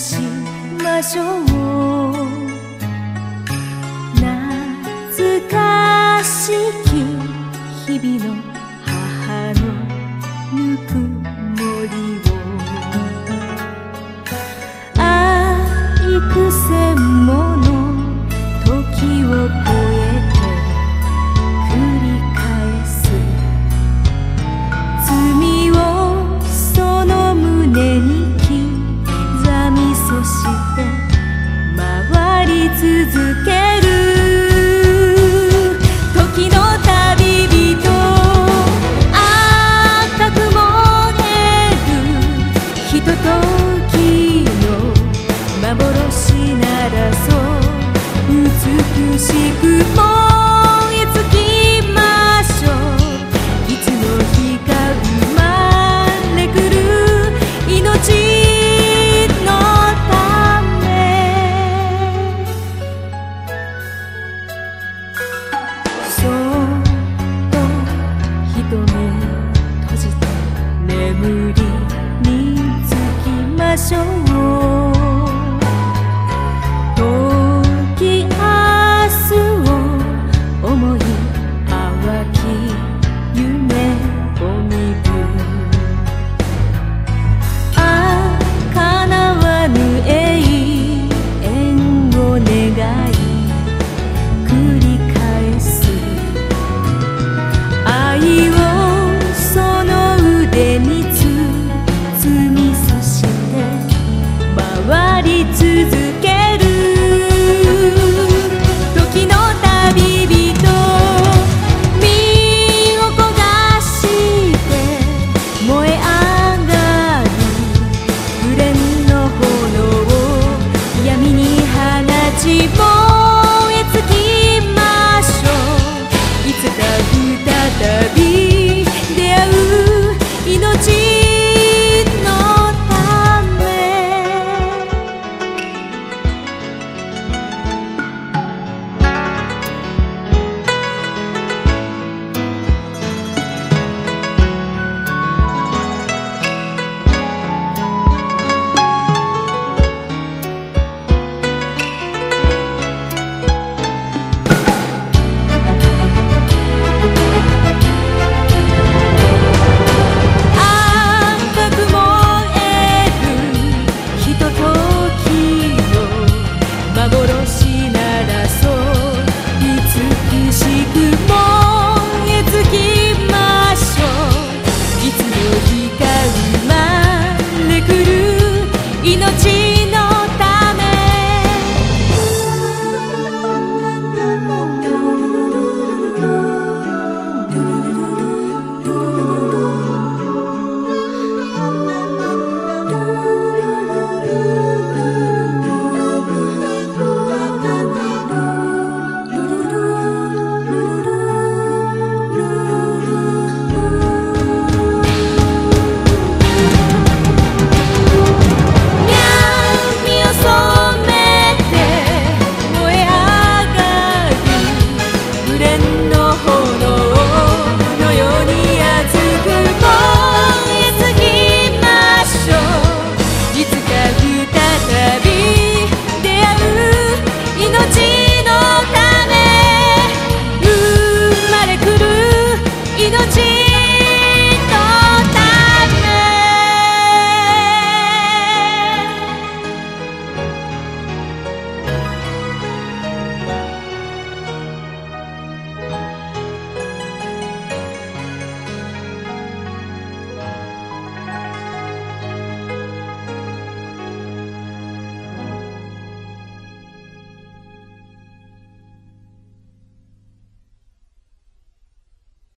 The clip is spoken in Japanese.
しましょう。懐かしき日々のま